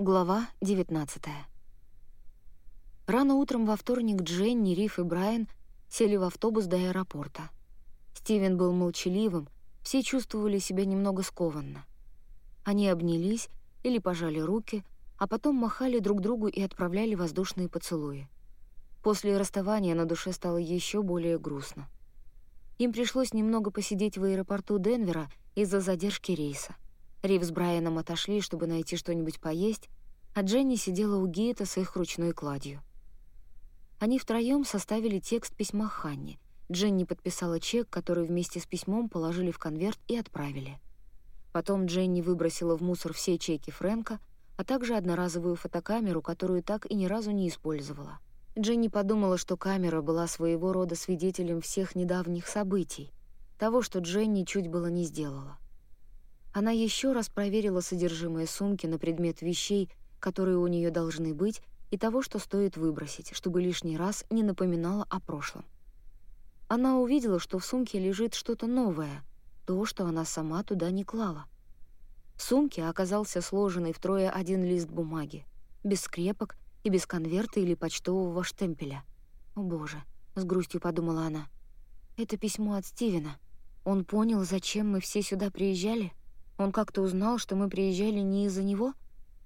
Глава 19 Рано утром во вторник Дженни, Риф и Брайан сели в автобус до аэропорта. Стивен был молчаливым, все чувствовали себя немного скованно. Они обнялись или пожали руки, а потом махали друг другу и отправляли воздушные поцелуи. После расставания на душе стало еще более грустно. Им пришлось немного посидеть в аэропорту Денвера из-за задержки рейса. Рив с Брайаном отошли, чтобы найти что-нибудь поесть, а Дженни сидела у Гейта с их ручной кладью. Они втроем составили текст письма Ханне. Дженни подписала чек, который вместе с письмом положили в конверт и отправили. Потом Дженни выбросила в мусор все чеки Фрэнка, а также одноразовую фотокамеру, которую так и ни разу не использовала. Дженни подумала, что камера была своего рода свидетелем всех недавних событий, того, что Дженни чуть было не сделала. Она еще раз проверила содержимое сумки на предмет вещей, которые у нее должны быть, и того, что стоит выбросить, чтобы лишний раз не напоминало о прошлом. Она увидела, что в сумке лежит что-то новое, то, что она сама туда не клала. В сумке оказался сложенный втрое один лист бумаги, без скрепок и без конверта или почтового штемпеля. «О боже», — с грустью подумала она, — «это письмо от Стивена. Он понял, зачем мы все сюда приезжали?» Он как-то узнал, что мы приезжали не из-за него,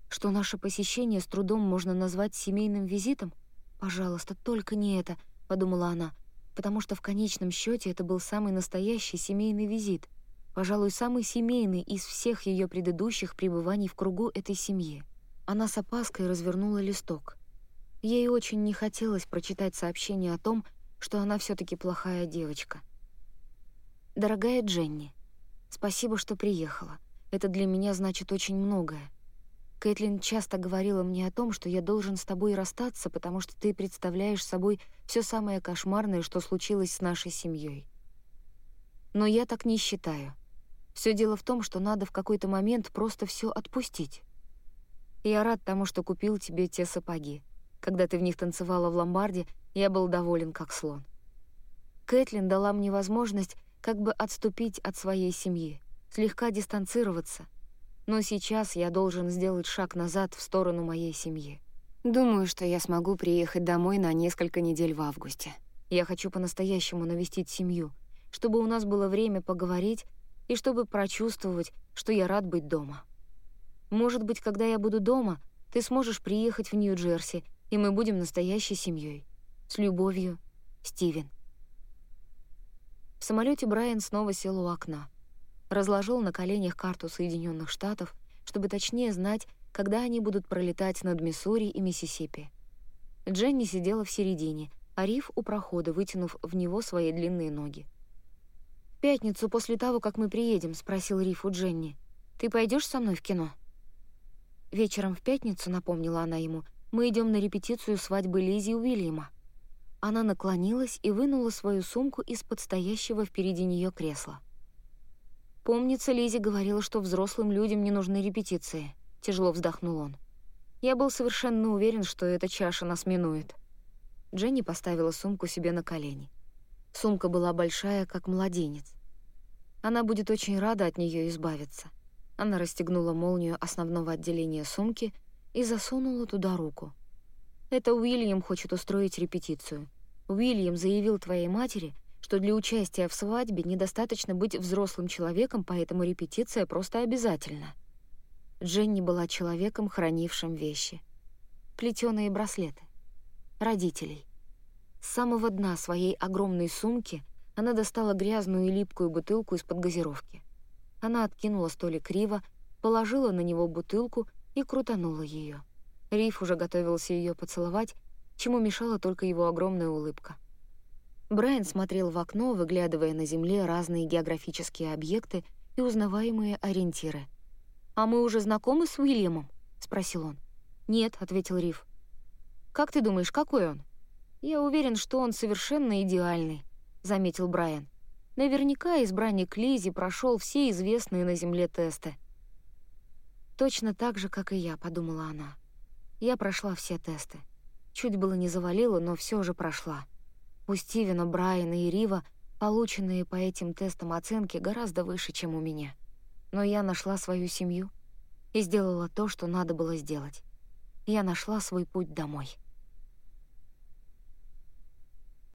что наше посещение с трудом можно назвать семейным визитом. «Пожалуйста, только не это», — подумала она, потому что в конечном счете это был самый настоящий семейный визит, пожалуй, самый семейный из всех ее предыдущих пребываний в кругу этой семьи. Она с опаской развернула листок. Ей очень не хотелось прочитать сообщение о том, что она все таки плохая девочка. «Дорогая Дженни», Спасибо, что приехала. Это для меня значит очень многое. Кэтлин часто говорила мне о том, что я должен с тобой расстаться, потому что ты представляешь собой все самое кошмарное, что случилось с нашей семьей. Но я так не считаю. Все дело в том, что надо в какой-то момент просто все отпустить. Я рад тому, что купил тебе те сапоги. Когда ты в них танцевала в ломбарде, я был доволен как слон. Кэтлин дала мне возможность как бы отступить от своей семьи, слегка дистанцироваться. Но сейчас я должен сделать шаг назад в сторону моей семьи. Думаю, что я смогу приехать домой на несколько недель в августе. Я хочу по-настоящему навестить семью, чтобы у нас было время поговорить и чтобы прочувствовать, что я рад быть дома. Может быть, когда я буду дома, ты сможешь приехать в Нью-Джерси, и мы будем настоящей семьей. С любовью, Стивен. Самолете Брайан снова сел у окна. Разложил на коленях карту Соединенных Штатов, чтобы точнее знать, когда они будут пролетать над Миссури и Миссисипи. Дженни сидела в середине, а Риф у прохода, вытянув в него свои длинные ноги. «В пятницу после того, как мы приедем», — спросил Риф у Дженни. «Ты пойдешь со мной в кино?» Вечером в пятницу, напомнила она ему, мы идем на репетицию свадьбы Лизи Уильяма. Она наклонилась и вынула свою сумку из-под стоящего впереди нее кресла. «Помнится, Лизи говорила, что взрослым людям не нужны репетиции», — тяжело вздохнул он. «Я был совершенно уверен, что эта чаша нас минует». Дженни поставила сумку себе на колени. Сумка была большая, как младенец. Она будет очень рада от нее избавиться. Она расстегнула молнию основного отделения сумки и засунула туда руку. Это Уильям хочет устроить репетицию. Уильям заявил твоей матери, что для участия в свадьбе недостаточно быть взрослым человеком, поэтому репетиция просто обязательна. Дженни была человеком, хранившим вещи. Плетёные браслеты. Родителей. С самого дна своей огромной сумки она достала грязную и липкую бутылку из-под газировки. Она откинула столик криво, положила на него бутылку и крутанула ее. Риф уже готовился ее поцеловать, чему мешала только его огромная улыбка. Брайан смотрел в окно, выглядывая на земле разные географические объекты и узнаваемые ориентиры. «А мы уже знакомы с Уильямом?» — спросил он. «Нет», — ответил Риф. «Как ты думаешь, какой он?» «Я уверен, что он совершенно идеальный», — заметил Брайан. «Наверняка избранник Лизи прошел все известные на Земле тесты». «Точно так же, как и я», — подумала она. Я прошла все тесты. Чуть было не завалила, но все же прошла. У Стивена, Брайана и Рива полученные по этим тестам оценки гораздо выше, чем у меня. Но я нашла свою семью. и сделала то, что надо было сделать. Я нашла свой путь домой.